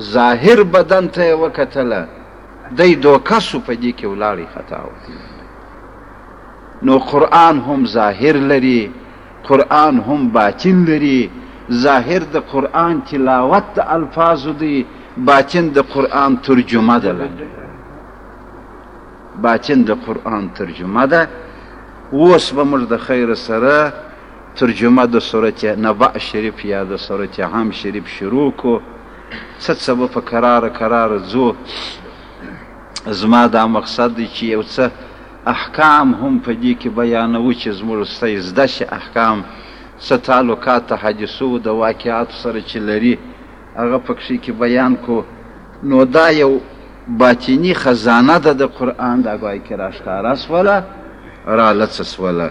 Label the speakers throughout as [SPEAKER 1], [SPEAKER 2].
[SPEAKER 1] ظاهر بدن ته یې وکتله دی دوکه سو په دې کې ولاړی خطا وکړي نو قرآن هم ظاهر لري قرآن هم باطن لري ظاهر د قرآن تلاوت د الفاظو دی باطن د قرآن ترجمه ده باطن د قرآن ترجمه ده اوس به موږ د خیر سره ترجمه د سورت نبأ شریف یا د سورت عام شریف شروع کو څه څه به په کراره کراره ځو زما دا مقصد دی چې یو څه احکام هم په دې کې بیانوو چې زموږ سره یې زده شي احکام څه تعلقات د حادثو د واقعاتو سره چې لري هغه پکښې کې بیان کو نو دا یو باطني خزانه ده د قرآن دا ګوایي کې راښکاره سوله رالڅ سوله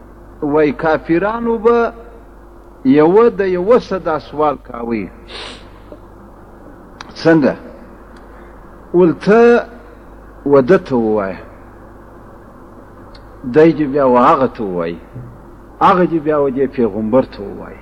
[SPEAKER 1] وای کافرانو به یوه د یوه څه دا سوال کاوه څنګه ول ته وده ته ووایه دی چې بیا و هغه ته ووایي هغه چې بیا و دې پیغمبر ته ووایي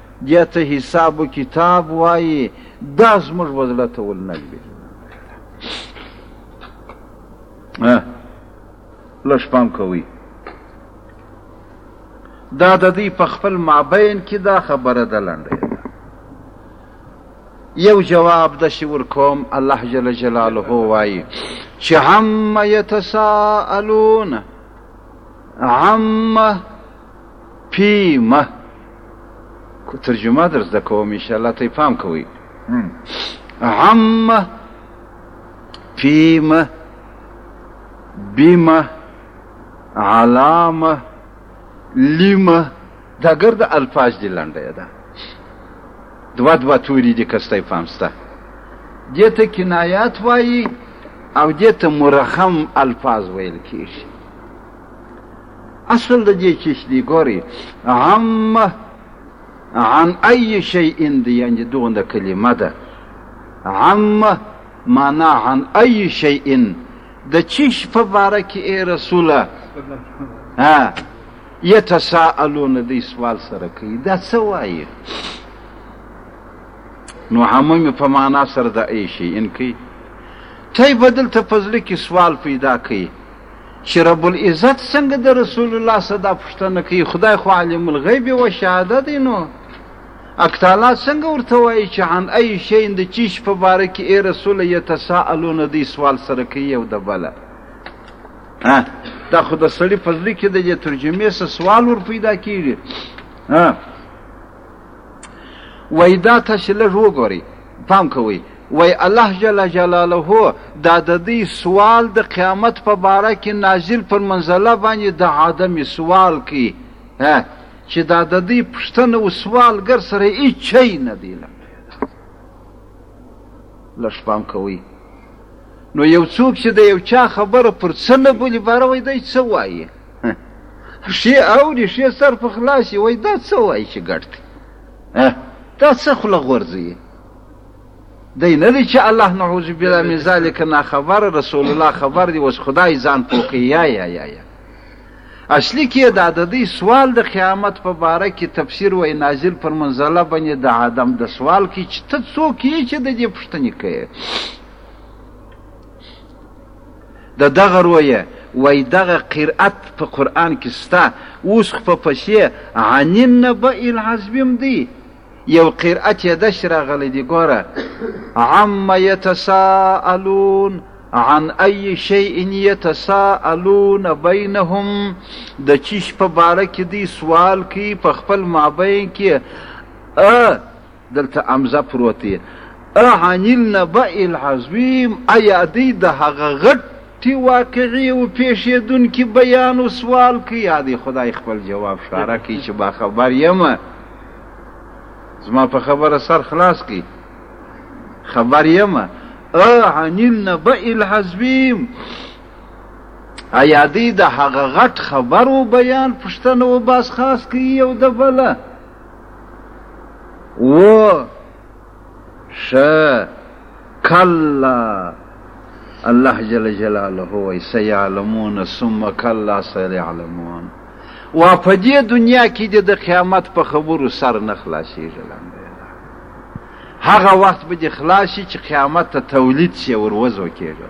[SPEAKER 1] بیا ته حساب و کتاب وایې دا زموږ به زړه ته ول نه لوېږي لږ پام کوئ دا د دوی په خپل مابین کې دا خبره ده لنډه یو جواب د شي ورکوم الله جل جلاله وایي چې عم یتساءلون عم پیمه ترجمه در زده کوم ان شاء الله ته پام کوئ عمه پیمه بیمه علامه لیمه دا ګرد الفاظ دي لنډه ده دوا دوا توري دي کسته پام سته دې ته کنایات وایي او دې ته مرخم الفاظ ویل کیږي اصل د دې چیش دی ګوري عامه عن اي شيء دی یعنی دغه کلمه ده عامه معنا عن اي شيء د چیش په باره کې ای رسوله ها یتساءلون دی سوال سره کوي دا څه وایي نو عموم په معنا سره د اي شيء کوي ته بدل ته پزړه کې سوال پیدا کوي چی رب العزت څنګه د رسول الله څخه دا پوښتنه کوي خدای خو عالم الغیب و شهادت دی نو اک تعالی څنګه ورته وایي چې عن ای شی د چیش په باره کې ای رسول یتساءلون دی سوال سره کوي یو د بله دا خو د سړي په زړه کې د دې ترجمې څه سوال ور پیدا کیږي وای دا تاسې لږ وګورئ پام کوئ وای الله جل جلاله دا د دې سوال د قیامت په باره کې نازل پر منزله باندې د عدم سوال کوي چې دا د دې پوښتنه او سوال ګر سره هیڅ چی نه دی لږ پام کوئ نو یو څوک چې د یو چا خبره پر څه نه بولي باره وای دی څه وایي ښې اوري ښې سر په خلاصي وای دا څه وای چې ګټ دی دا څه خوله غورځوي دی نه دی چې الله نعوذ بالله من ذلک نه خبر رسول الله خبر دی اوس خدای ځان پوکي یا یا یا یا اصلي کې دا د دې سوال د قیامت په باره کې تفسیر وای نازل پر منزله باندې د آدم د سوال کې چې ته څوک یې چې د دې پوښتنې کوي د دغه رویه وای دغه قرأت په قرآن کې سته اوس خو په پسې عن النبأ العظیم دی یو قرأت یې داسې راغلی دی ګوره عم یتساءلون عن ای شیء یتساءلون بینهم د چیش په باره کې دی سوال کوي په خپل مابین کې دلته امزه پروت دی اعنیل نبع العظیم ایا دی د هغه غټي واقعي او پیښېدونکي بیان او سوال کوي یا دی خدای خپل جواب شاره کوي چې با خبر یم زما په خبره سر خلاص کی خبر یم اعنیل نبع العظیم ایا دی د هغه غټ خبر او بیان پښتنه او باس خاص کوي یو د بله و ش کلا الله جل جلاله وای سيعلمون ثم کلا سيعلمون وا په دې دنیا کې د قیامت په خبرو سر نه خلاصېږي لاندې هغه وخت به د خلاصي چې قیامت ته تولید شي وروزو کېږي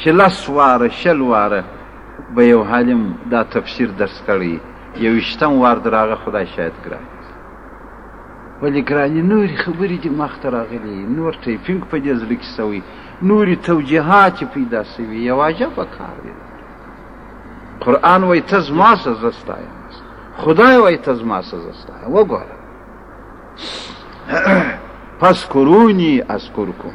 [SPEAKER 1] چې لس واره شل واره به یو حالم دا تفسیر درس کړی یوشتم وار دراغه خدای شاید ګران ولی ګرانی نوری خبری دی مخته راغلی نور ټیپینګ په دې زړه کې سوی نوری توجیهات پیدا سوی یو عجب کار دی قران وای ته زما سزا ستای خدای وای ته زما سزا ستای وګوره پس کرونی اذکرکم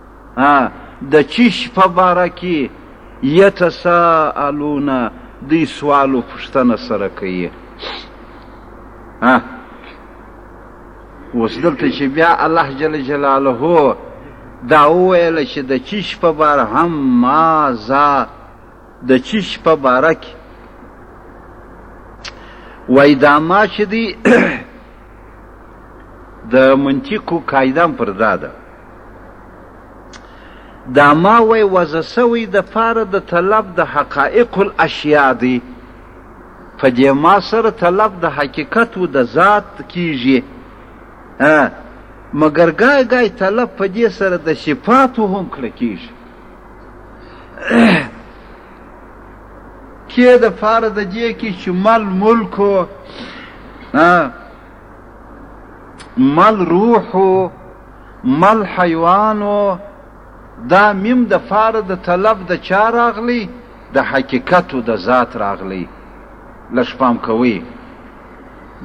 [SPEAKER 1] ها د چیش په باره کی یتساءلون دی سوال او پوښتنه سره کوي ها اوس دلته چې بیا الله جل جلاله دا وویل چې د چیش په باره هم مازا د چیش په باره کې وای دا ما چې دی د منطقو قاعده پر دا ده دا ما وای وضع سوی د پاره د طلب د حقائق الاشیاء دی په دې ما سره طلب د حقیقت و د ذات کیږي مګر ګای ګای طلب په دې سره د صفاتو هم کړه کیږي کې د پاره د دې کې چې مل ملک مل روح مل حیوانو دا میم د فاره د طلب د چا راغلی د حقیقت و د ذات راغلی لږ پام کوی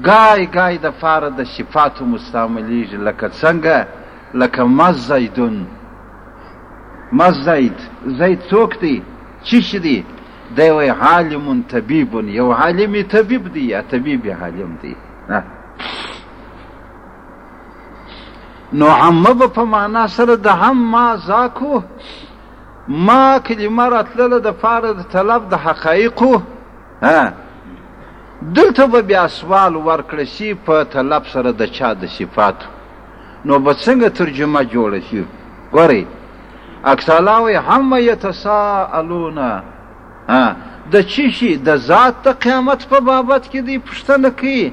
[SPEAKER 1] ګای ګای د فاره د صفاتو مستعملیږي لکه څنګه لکه مزیدون مزید زید څوک دی چی شي دی دی وی عالم طبیب یو عالم طبیب دی یا طبیب عالم دی نه نو عمه به په معنا سره د هم ما ذاکو ما کلمه راتلله د پاره د طلب د حقایقو دلته به بیا سوال ورکړی شي په طلب سره د چا د صفاتو نو به څنګه ترجمه جوړه شي ګورئ اکسالا وایي هم یتساءلون د چی شي د ذات د قیامت په بابت کې دی پوښتنه کوي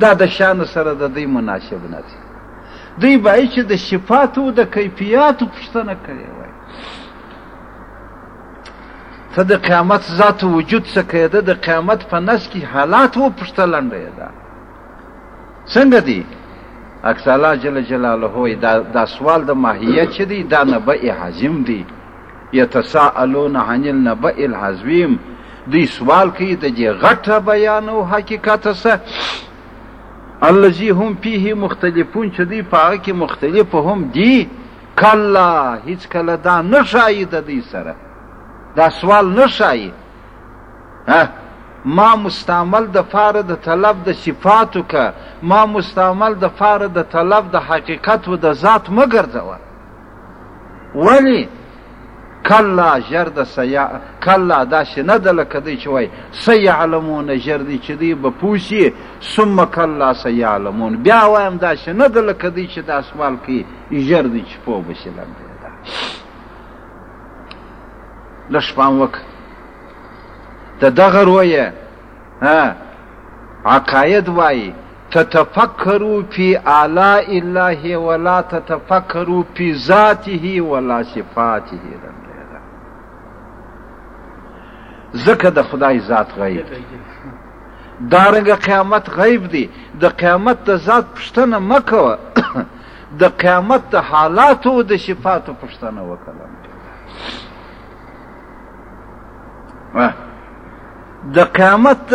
[SPEAKER 1] دا د شانو سره د دوی مناسب نه دی دوی باید چې د صفاتو د کیفیاتو پوښتنه کړې وای ته د قیامت ذات وجود څه کېده د قیامت په نس کې حالات و پوښته لنډه ده څنګه دی اکس الله جل جلاله دا, دا سوال د ماهیت چې دی دا نبع حازم دی یتساءلون عن النبأ العظیم دوی سوال کوي د دې غټه بیان او حقیقت څخه الذي هم فيه مختلفون چې دوی په هغه کې مختلف هم دي کلا هیڅکله دا نه ښایي د دوی سره دا سوال نه ښایي ما مستعمل د فاره د طلب د صفاتو که ما مستعمل د فاره د طلب د حقیقت و د ذات مه ګرځوه ولې کلا ژر د سیا کلا داسې نه ده لکه دی چې وایي سیعلمون ژر دی چې دی به پوه شي ثم کلا سیعلمون بیا وایم داسې نه ده لکه دی چې دا سوال کوي ژر دی چې پوه به شي لنډه ده لږ پام وکړه د دغه رویه عقاید وایي تتفکروا فی آلاء الله ولا تتفکروا فی ذاته ولا صفاته ربنا ځکه د خدای ذات غیب دی دارنګه قیامت غیب دی د قیامت د ذات پوښتنه مه کوه د قیامت د حالاتو او د صفاتو پوښتنه وکړه د قیامت د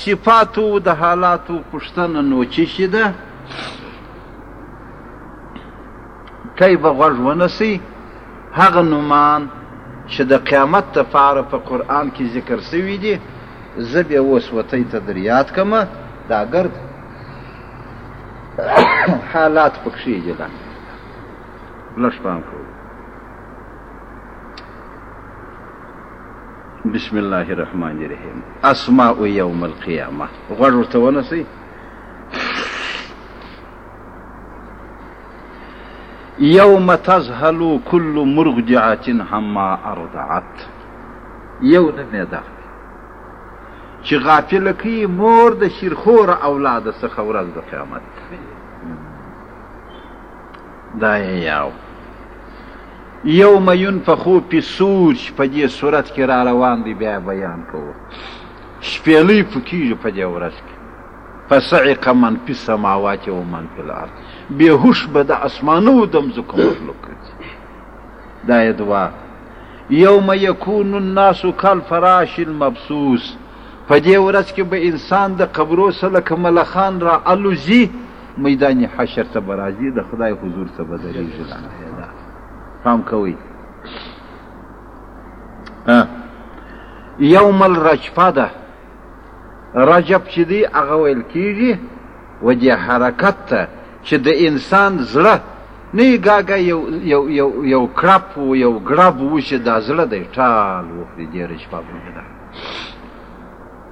[SPEAKER 1] صفاتو د حالاتو پوښتنه نو چې شي ده کوي به غوږ ونسی هغه نومان چې د قیامت دپاره په قرآن کې ذکر سوي دي زه بیا اوس وتی ته در یاد کمه دا ګرد حالات پکښې دي لږ پام کوئ بسم الله الرحمن الرحیم اسماء یوم القیامه غوړ ورته ونسی یوم تزهل کل مرغجعه حما ارضعت یو نمې ده چې غافل کی مور د شیرخور اولاد څخه ورځ د قیامت دا یې یاو یوم ینفخو پی سور چې په دې صورت کې را روان دی بیا بیان کوو شپېلۍ پکېږي په دې ورځ کې فصعق من فی السماوات و من فی الارض بېهوش به د اسمانو د مځکو مخلوق دا یې دوا یوم یکون الناس کالفراش المبسوس په دې ورځ کې به انسان د قبرو سره لکه ملخان را الوزي میدان حشر ته به راځي د خدای حضور ته به درېږي لعنه ده پام کوئ یوم الرجفه ده رجب چې دی هغه ویل کېږي و دې حرکت ته چې د انسان زړه نه یې ګاګه یو, یو, یو, یو کړپ و یو ګړب و چې دا زړه دی ټال وخوري دې رجفه باندې ده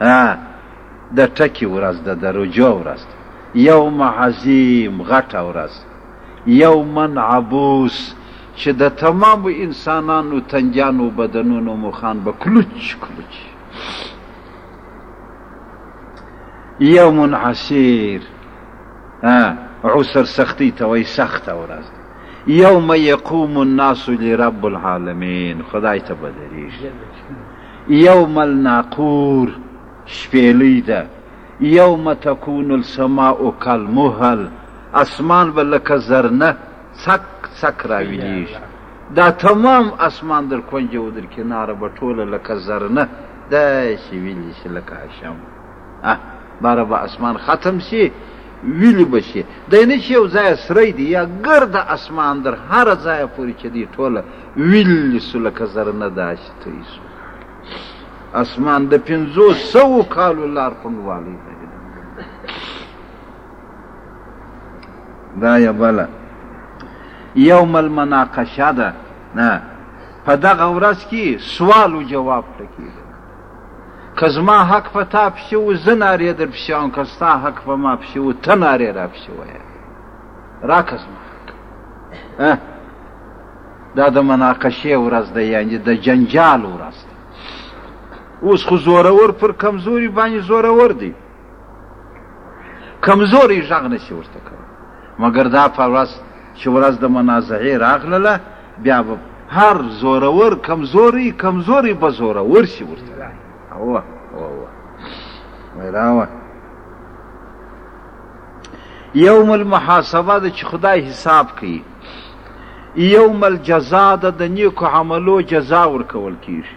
[SPEAKER 1] ها د ټکی ورځ ده د رجوع ورځ ده یوم عظیم غټه ورځ یومن عبوس چې د تمامو انسانانو تنجانو بدنونو مخان به کلوچ کلوچ یوم عسیر عسر سختی ته وایي سخته ورځ یوم یقوم الناس لرب العالمین خدای ته بدریږي یوم الناقور، شپېلۍ ده، یوم تکون السماء کالمهل، اسمان به لکه زرنه څک څک راویلېږي، دا تمام اسمان در کنج و در کناره به ټوله لکه زرنه داسې ویلې شي لکه اشم، اه باره به اسمان ختم شي ویلې به شي، دی نه چې یو ځایه سری دی یا ګرد اسمان در هره ځایه پورې چې دی ټوله ویلې شو لکه زرنه داسې. اسمان د پنځو سوو کالو لار پنډوالۍ ته دا یې بله یوم المناقشه ده نه په دغه ورځ کې سوال و جواب ته کېږي که زما حق په تا پسې و زه نارې در پسې وم که ستا حق په ما پسې و ته نارې را پسې وایه راکه زما حق دا د مناقشې ورځ ده یعنی د جنجال ورځ ده اوس خو زورور پر کمزوري باندې زورور دی کمزوري غږ نشي ورته کوي مګر دا په ورځ چې ورځ د منازعې راغله بیا به هر زورور کمزوري کمزوري به زورور شي ورته او او ویراوه یوم المحاسبه د چې خدای حساب کوي یوم الجزا ده د نیکو عملو جزا ورکول کیږي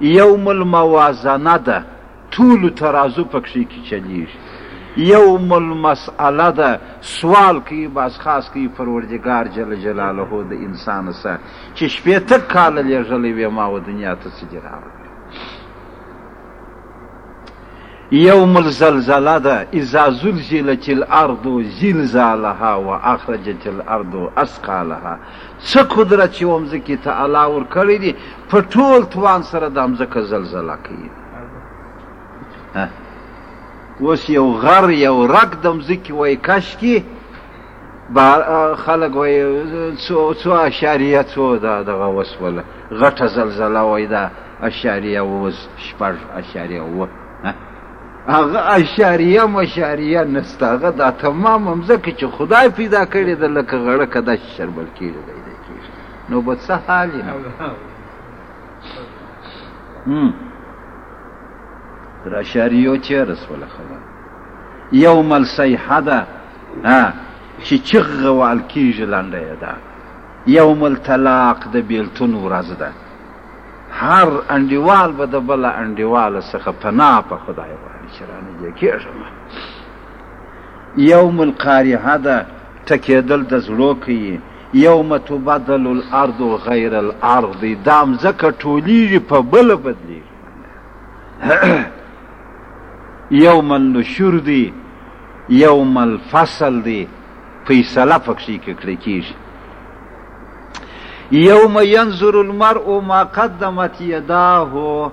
[SPEAKER 1] یوم الموازنه ده ټولو ترازو پکښې کې چلیږي یوم المسئله ده سوال کوي باز خاص کوي پروردګار جل جلاله د انسان سره چې شپېته کاله لېږلی وې ما و دنیا ته څه دي راوړل يوم الزلزله ده اذا زلزلت الارض زلزالها واخرجت الارض اسقالها څه قدرت چې ومځکې ته الله ورکړی دی په ټول توان سره دا مځکه زلزله کوي اوس یو غر یو رک د مځکې وای کش کې خلک وایي څو څو اشاریه څو دا دغه وسوله غټه زلزله وایي دا اشاریه اوس شپږ اشاریه اووه هغه اشاریه مشاریه نسته هغه دا تمام مځکه چې خدای پیدا کړې ده لکه غړکه داسې شربل کېږي پیدا کېږي نو به څه حال یې تر اشاریو چېرې سوله خبره یوم الصیحه ده نه چې چغه وال کېږي لنډه یې دا یوم الطلاق د بېلتون ورځ ده هر انډیوال به د بل انډیوال څخه پناه په خدای غواړي چې رانږدې کېږم یوم القارعه ده ټکېدل د زړو کوي یوم تبدل الارض غیر الارض دا مځکه ټولیږي په بله بدلیږي یوم النشور دی یوم الفصل دی فیصله پکښې کړې کېږي یوم ینظر المرء ما قدمت یداه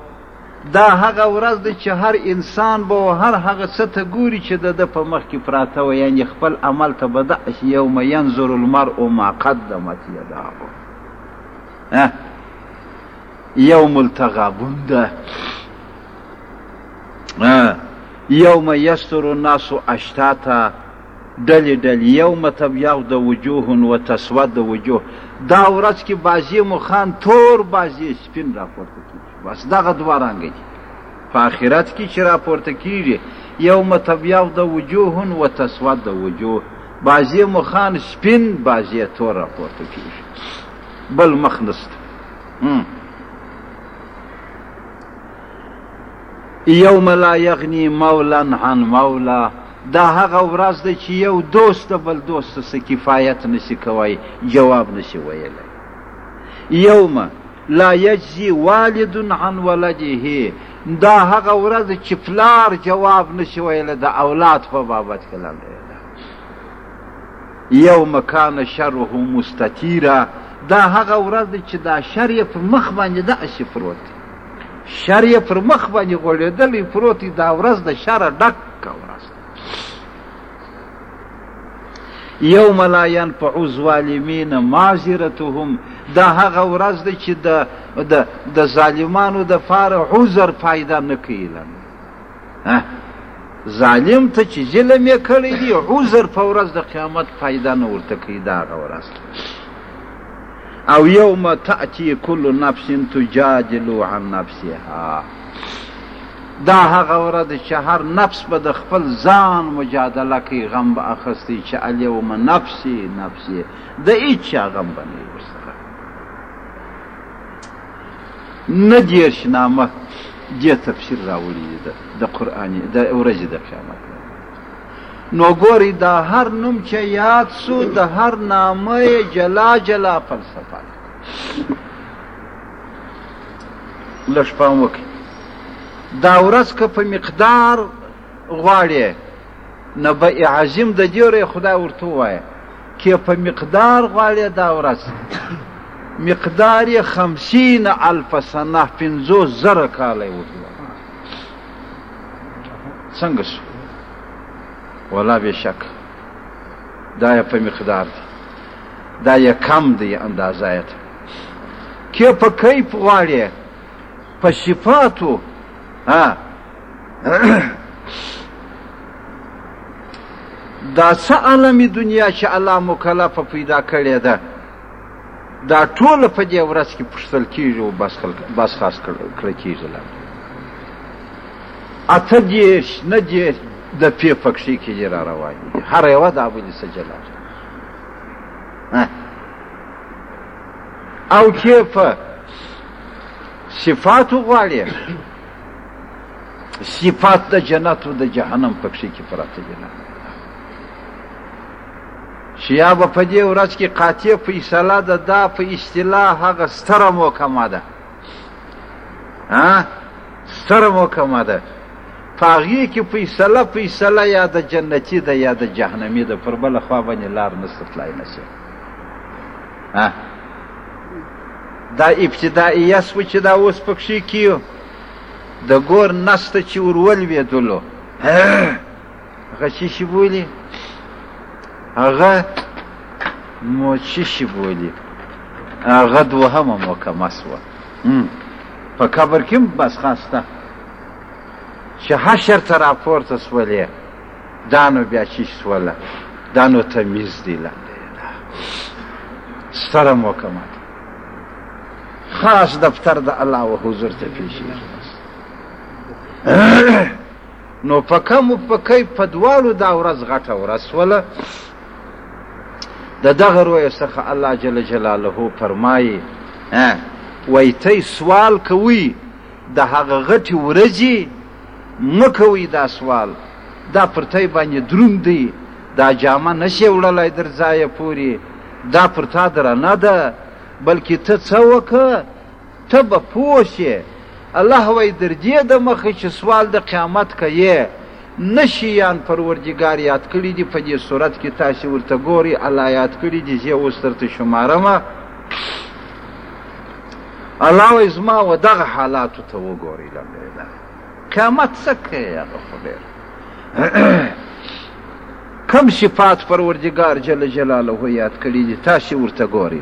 [SPEAKER 1] دا هغه ورځ دی چې هر انسان به هر هغه څه ته ګوري چې د ده په مخ کې پراته وه یعنې خپل عمل ته به داسې یوم ینظر المرء ما قدمت یداه یوم التغابن ده یوم یستر الناس اشتاتا ډلې ډلې یوم تبیض وجوه و تسود وجوه دا ورځ کې بعضې مخان تور بعضې سپین راپورته کېږي بس دغه دوه رنګه دي په آخرت کې چې راپورته کېږي یوم تبیض وجوه و تسود وجوه بعضې مخان سپین بعضې تور راپورته کېږي بل مخ نسته یوم لا یغنی مولا عن مولا دا هغه ورځ ده چې یو دوست د بل دوست څخه کفایت نشي کوی جواب نشي ویلی یوم لا یجزی والد عن ولده دا هغه ورځ چې پلار جواب نشي ویلی د اولاد په بابت کې لاندې یوم کان شره مستطیره دا هغه ورځ چې دا شر یې په مخ باندې داسې پروت شر یې پر مخ باندې غوړېدلی پروت دا ورځ د شره ډکه ورځ یوم لا ینفع الظالمین معذرتهم دا هغه ورځ ده چې د د د ظالمانو د فار عذر فایده نه کوي ظالم ته چې ظلم یې کړی دی عذر په ورځ د قیامت فایده نه ورته کوي دا هغه ورځ او یوم تأتی کل نفس تجادل عن نفسها دا هغه ورځ چې هر نفس به د خپل ځان مجادله کوي غم به اخستی چې الیوم نفسي نفسي د هیچا غم به نه نه دیرش نامه دې تفسیر راوړي د قرآن د ورځې د قیامت نو ګوري دا هر نوم چې یاد سو د هر نامه جلا جلا فلسفه ده لږ پام وکړي دا ورځ که په مقدار غواړي نه به عظیم د دې ورې خدای ورته ووایه که په مقدار غواړي دا ورځ مقدار یې خمسین الف سنه پنځوس زره کاله وکړي څنګه شو ولا به شک دا یې په مقدار دی دا یې کم دی اندازه یې کې په کیف غواړي په صفاتو ها دا څه عالمي دنیا چې الله مکلف پیدا کړې ده دا ټوله په دې ورځ کې پوښتل کېږي او بس خلک بس خاص کړه کېږي لا اته دېرش نه دېرش د پې پکښې کې دې را روان دي هر یوه دا ولي څه جلا او چې په صفاتو غواړې صفات د جنت او د جهنم پکښې کې پراته دي چې یا به په دې ورځ کې قاطع فیصله ده دا په اصطلاح هغه ستره محکمه ده ستره محکمه ده په هغې کې فیصله فیصله یا د جنتي ده یا د جهنمي ده پر بله خوا باندې لار نسته تلای نشي دا ابتدائیه سو چې دا اوس پکښې کیو د ګور نسته چې ورولوېدلو هغه چی شی بولی هغه مو چی شی بولی هغه دوهمه مکمه سوه په قبر کې بس خاسته چې حشر ته راپورته سولې دا نو بیا چی سوله دا نو تمیز دی له ستره مکمه خاص دفتر د الله و حضور ته پیشی نو په کم و په کیف په دوالو دا ورځ غټه ورځ سوله د دغه روی څخه الله جل جلاله فرمایي وای ته سوال کوي د هغه غټي ورځي مکوي دا سوال دا پر ته باندې دروند دی دا جامه نشي وړلای در ځای پوری دا پر تا درنه ده بلکې ته څه وکه ته به پوه شې الله وایي درجې د مخه چې سوال د قیامت که یې نه شي یان پروردګار یاد کړي دي په دې صورت کې تاسې ورته ګورئ الله یاد کړي دي زه اوس درته شمارم الله وایي زما و دغه حالاتو ته وګورئ لمړی قیامت څه کوي هغه خو ډېر کم صفات پروردګار جل جلاله یاد کړي دي تاسې ورته ګورئ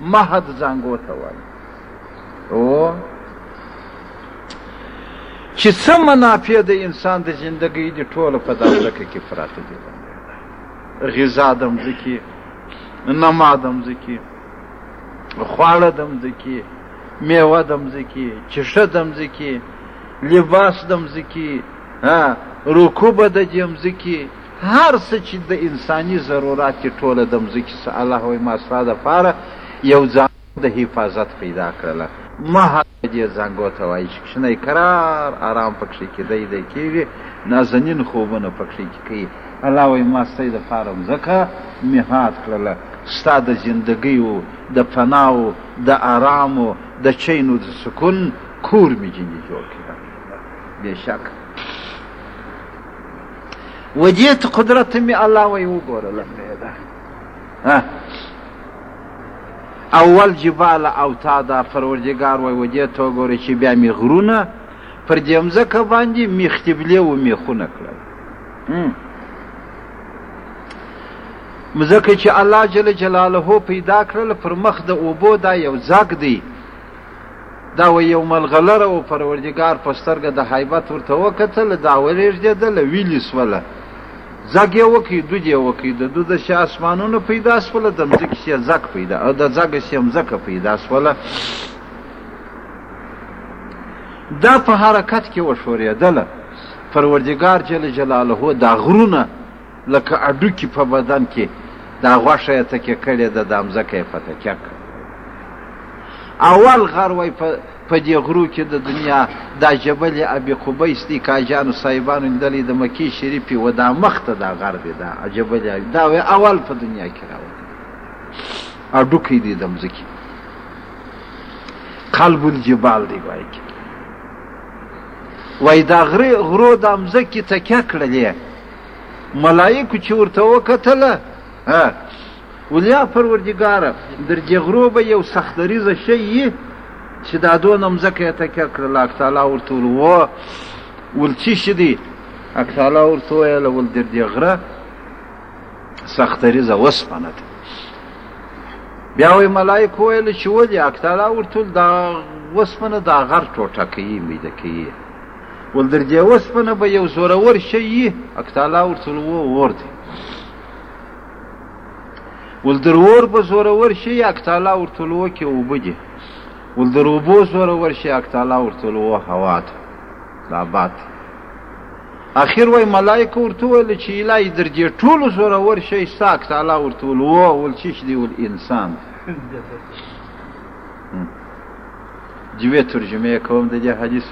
[SPEAKER 1] مهد ځانګو ته وایي او چې څه منافع د انسان د زندګۍ دي ټوله په دا ځکه کې پراته دي غذا د مځکې نما د مځکې خواړه د مځکې میوه د مځکې چشه د مځکې لباس د مځکې رکوبه د دې مځکې هر څه چی د انسانی ضرورات دی ټوله د مځکی څخه الله وایی ما ستا د پاره یو ځانګو د حفاظت پیدا کړله مهر به دی ځانګو ته وایی چی کښنی کرار آرام پکښی کیدی دی کیږی نازنین خوبونه پکښی کی کوي الله وایی ما ستا د پاره مځکه مهاد کړله ستا د زندګی او د پنا او د آرام او د چین او د سکون کور می جنی جوړ کړه بی شک وجیت قدرت می الله وی وګوره لمبه ده ها اول جبال اوتادا پروردګار وای وجه ته وګوري چې بیا می غرونه پر دې مځکه باندې میختبلې و میخونه کړل مځکه چې الله جل جلاله پیدا کړل پر مخ د اوبو دا یو ځاګ دی دا و یو ملغلره او پروردګار په سترګه د حیبت ورته وکتل دا ورېږدېدل ویلی سوله ځګ یې وکړي دود یې وکړي د دود شي اسمانونه پیدا سوله د مځکې شي ځګ پیدا او د ځګ شي مځکه پیدا سوله دا په حرکت کې وښورېدله پروردګار جل جلاله دا غرونه لکه اډوکي په بدن کې دا غوښه یې تکیه کړې ده دا مځکه یې په تکیه کړه اول غر وای په په دې غرو کې د دنیا دا جبل ابي قبیس دی کاجانو صاحبانو لیدلی د مکی شریفې و دا مخته دا غر دی دا جبل دا وی اول په دنیا کې راوړ اډوکی دی د مځکې قلب الجبال دی وای کې وای دا غره غرو د مځکې تکیه کړلې ملائکو چې ورته وکتله ولیا پروردګاره در دې غرو به یو سخت دریزه شی یي چې دا دونه مځکه یې تکیه کړل الله تعالی ورته ویل و ول څه شي دي الله تعالی ورته ویل ول در دې غره سخت دریزه وسپنه ده بیا وی ملائکه ویل چې ولې الله تعالی ورته دا وسپنه دا غر ټوټه کوي میده کوي ول در دې وسپنه به یو زورور شي یي اکتالا ورته وو ور دي ول در ور به زورور شي اکتالا ورته وو کې وبدي ول در وبو زورور شي اکتالا ورته وو هوا ته دا بات اخر وای ملائکه ورته ول چې الای در دې ټول زورور شي ساک تعالی ورته وو ول چې دی ول انسان دوې ترجمې کوم د دې حدیث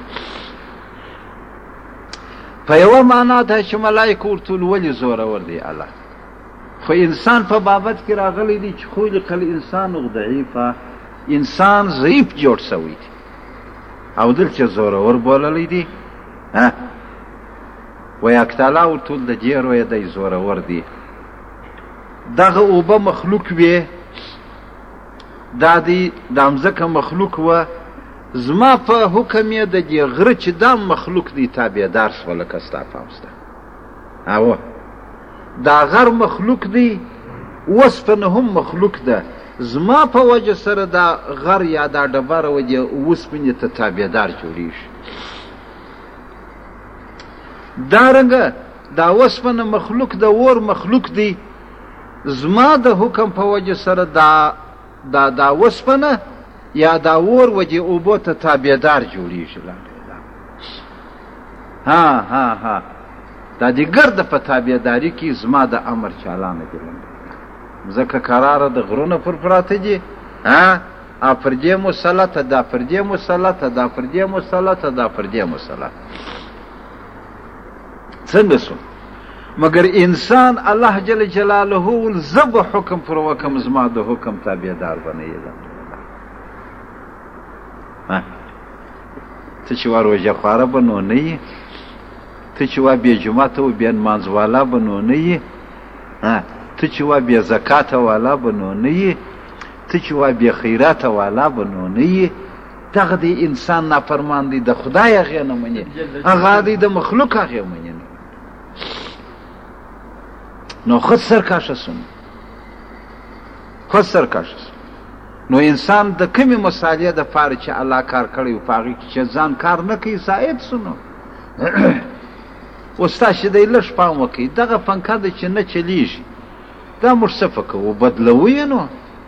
[SPEAKER 1] په یوه معنا دا چې ملایکه ورته ولي زورور دی الله خو انسان په بابت کې راغلی دی چې خلق الانسان ضعیفه انسان ضعیف جوړ سوی دی او دلته زورور بوللی دی وایي اکتالا ورته د دې رویه دی زورور دی دغه اوبه مخلوق وي دا دی دا مځکه مخلوق وه زما په حکم یې د دې غره چې دا مخلوق دی تابعدار شوه لکه ستا پام سته او دا غر مخلوق دی اوسپنه هم مخلوق ده زما په وجه سره دا غر یا دا ډبره و دې اوسپنې ته تابعدار جوړیږي دارنګه دا اوسپنه مخلوق د اور مخلوق دی زما د حکم په وجه سره دا دا دا وسپنه یا دا اور و دې اوبو ته تابعدار جوړیږي ها ها ها دا د ګرد په تابعداري کې زما د امر چالانه دي ځکه قراره د غرونه پر پراته دي ها ا پر دې مسلط دا پر دې مسلط دا پر دې مسلط دا پر دې مسلط څنګه سو مګر انسان الله جل جلاله ول زب حکم پر وکم زما د حکم تابعدار بنیلم ته چې وار وجه خواره بنو نه یې ته چې وا بې جماعت او بې نمانځ والا بنو نه یې ته چې وا بې زکات والا بنو نه یې ته چې وا بې خیرات والا بنو نه یې دغه دی انسان نافرمان دی د خدای هغه نه مني هغه دی د مخلوق هغه مني نو خود سرکاشه سن خود سرکاشه سن نو انسان د کمی مسالې د پاره چې الله کار کړی او پاغي چې ځان کار نه کوي ساید سنو اوستا چې د لښ پام وکي دغه پنکا د چې نه چلیږي دا موږ څه فکر وبدلوي نو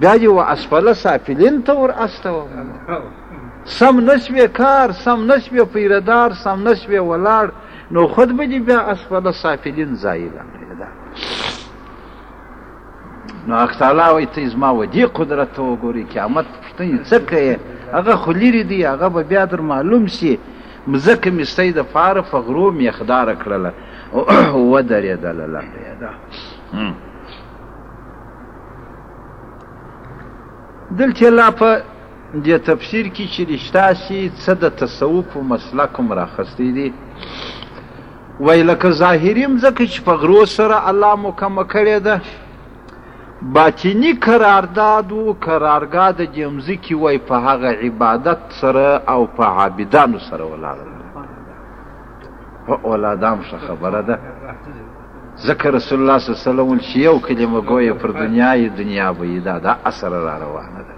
[SPEAKER 1] بیا دې و اسفل سافلین ته ور استوم سم نشوې کار سم نشوې پیردار سم نشوې ولاړ نو خود به دې بیا اسفل سافلین ځای لنډه نو حق تعالی وایي ته زما و دې قدرت ته وګورې قیامت پوښتنې څه کوې هغه خو لیرې دی هغه به بیا در معلوم سي مځکه مې ستۍ د پاره په غرو میخداره کړله ودرېدله لنډه ده دلته لا په دې تفسیر کې چې رښتا سي څه د تصوف په مسلک هم راخستی دی وای لکه ظاهري مځکه چې په غرو سره الله مکمه کړې ده باطني قرارداد و قرارګاه د دې مځکې وای په هغه عبادت سره او په عابدانو سره ولاړه ده اولادام ښه خبره ده ځکه رسول الله صلی الله علیه وسلم چې یو کلمه ګویه پر دنیا یې دنیا به یې دا دا اثر را روانه ده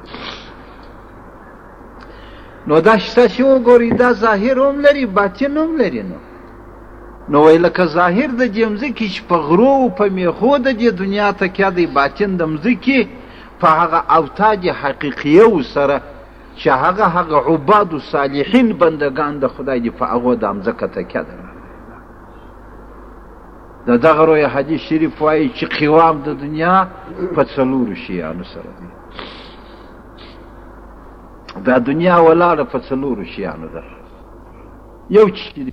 [SPEAKER 1] نو دا شته چې وګورئ دا ظاهر هم لري باطن هم لري نو نو وای لکه ظاهر د دې مځکې چې په غرو او په میخو د دې دنیا تکیه دی باطن د مځکې په هغه اوتاد حقیقیو سره چې هغه هغه عباد صالحین بندگان د خدای دی په هغه د مځکه تکیه ده د دغه روی حدیث شریف وایي چې قوام د دنیا په څلورو شیانو سره دی دا دنیا ولاړه په څلورو شیانو ده یو چې